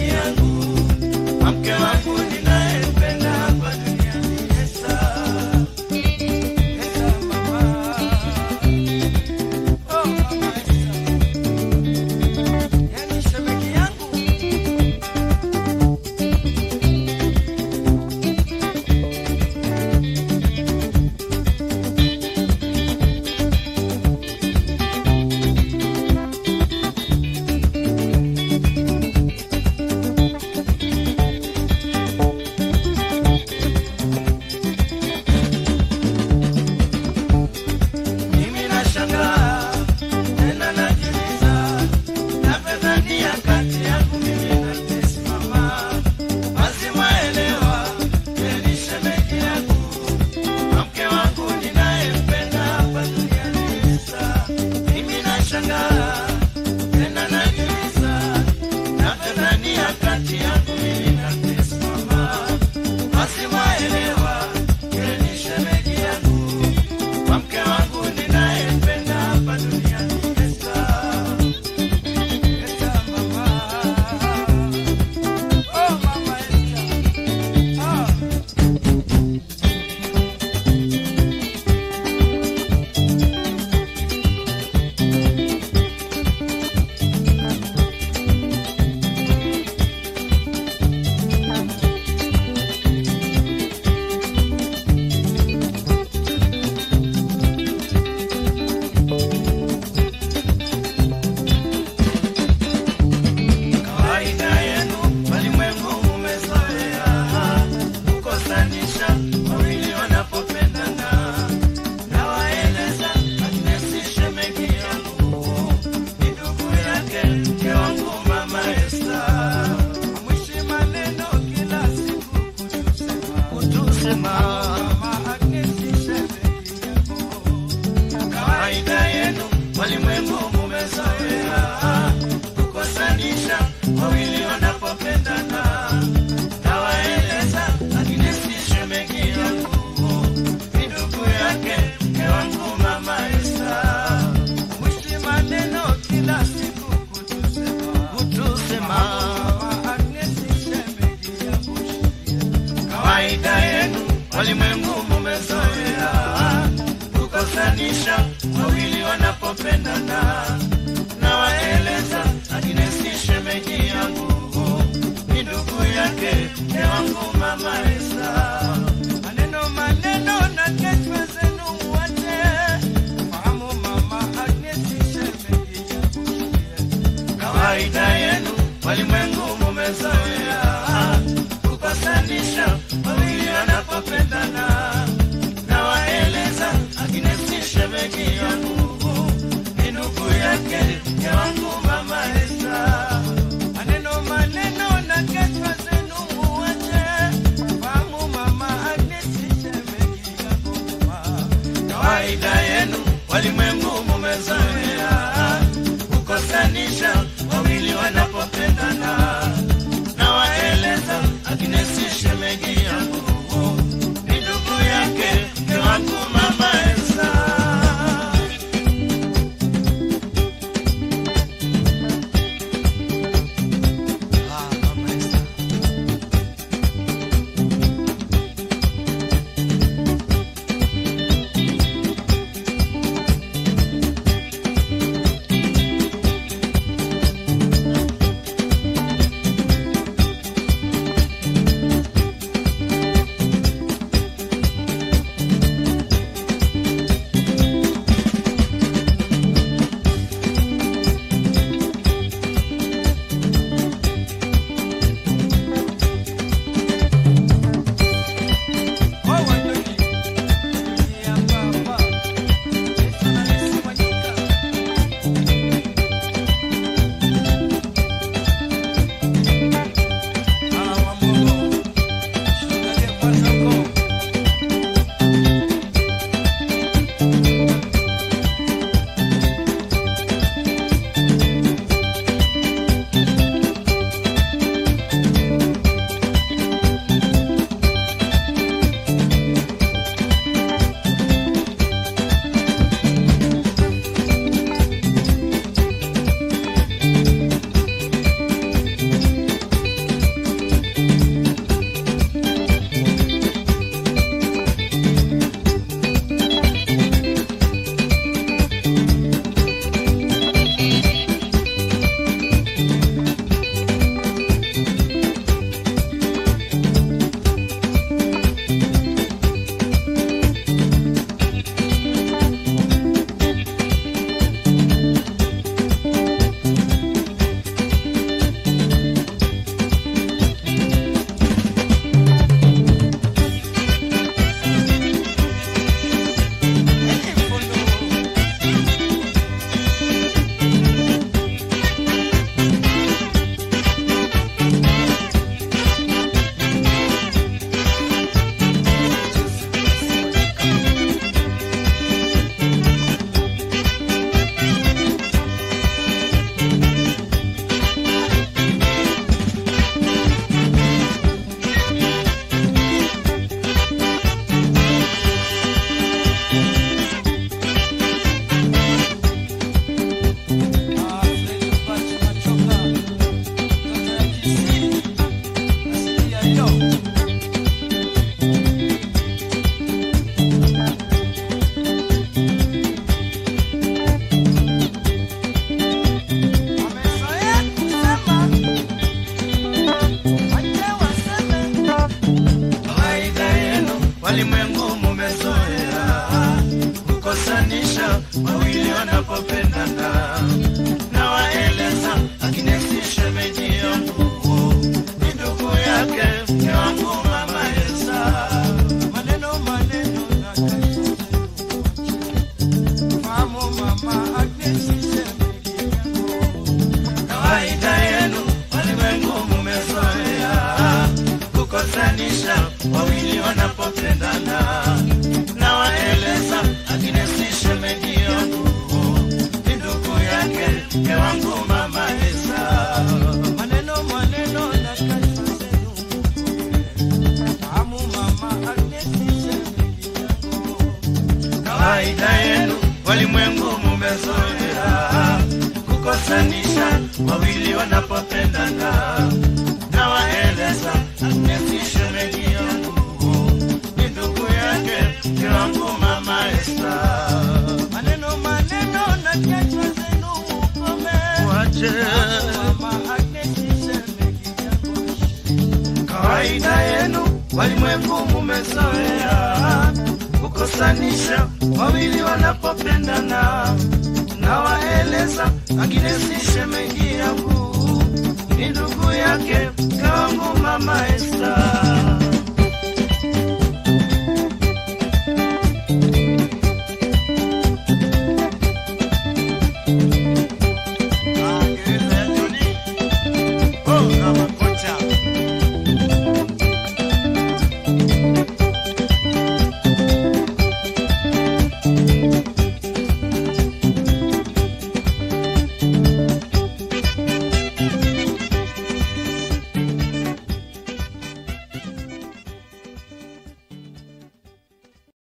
que a. walimwengu mumezoea, tupasanisha wawili wanapopendana, na waeleza Agnesi shemeji. Kukosanisha wawili wanapopendana. Nawaeleza Agnesi shemeji yangu ni ndugu yake kiwangu mama Esta. maneno maneno na kazi zenu mukome Wache mama Agnesi shemeji yangu. kawaida yenu walimwengu mumezoea kukosanisha wawili wanapopendana. Nawaeleza Agnesi shemeji yangu ni ndugu yake mke wangu mama Esta.